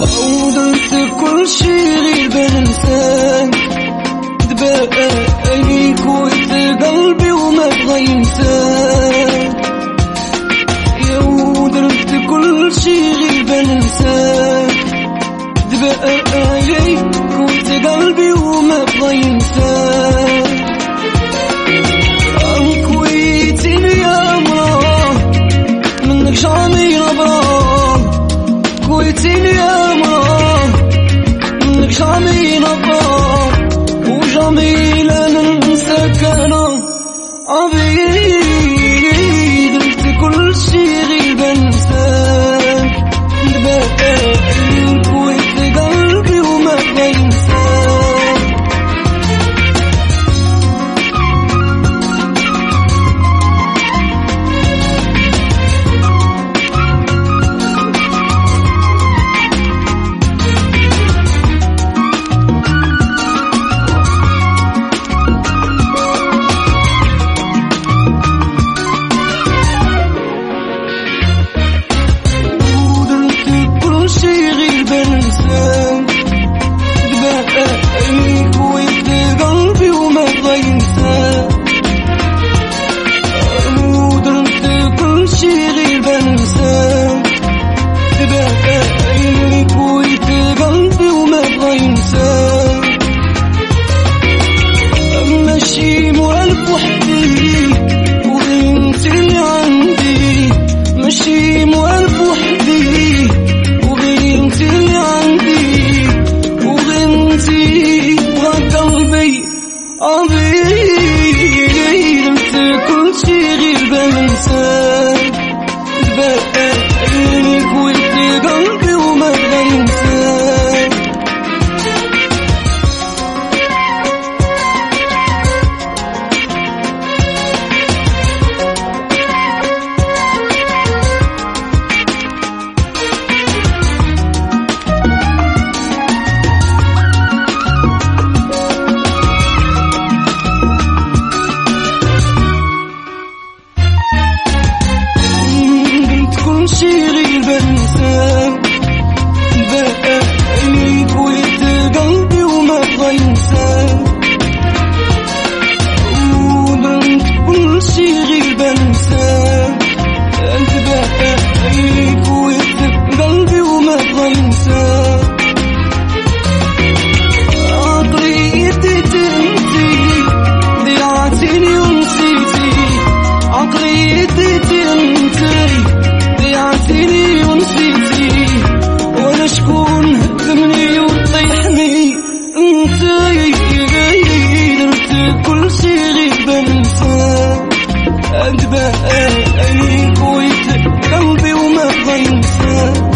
عودت كل شي غير بنساك دبا عينيك وانت قلبي وما بغى ينساك يا ودرت كل شي غير بنساك وجميل ننساك أنا عبيد Only she 青丝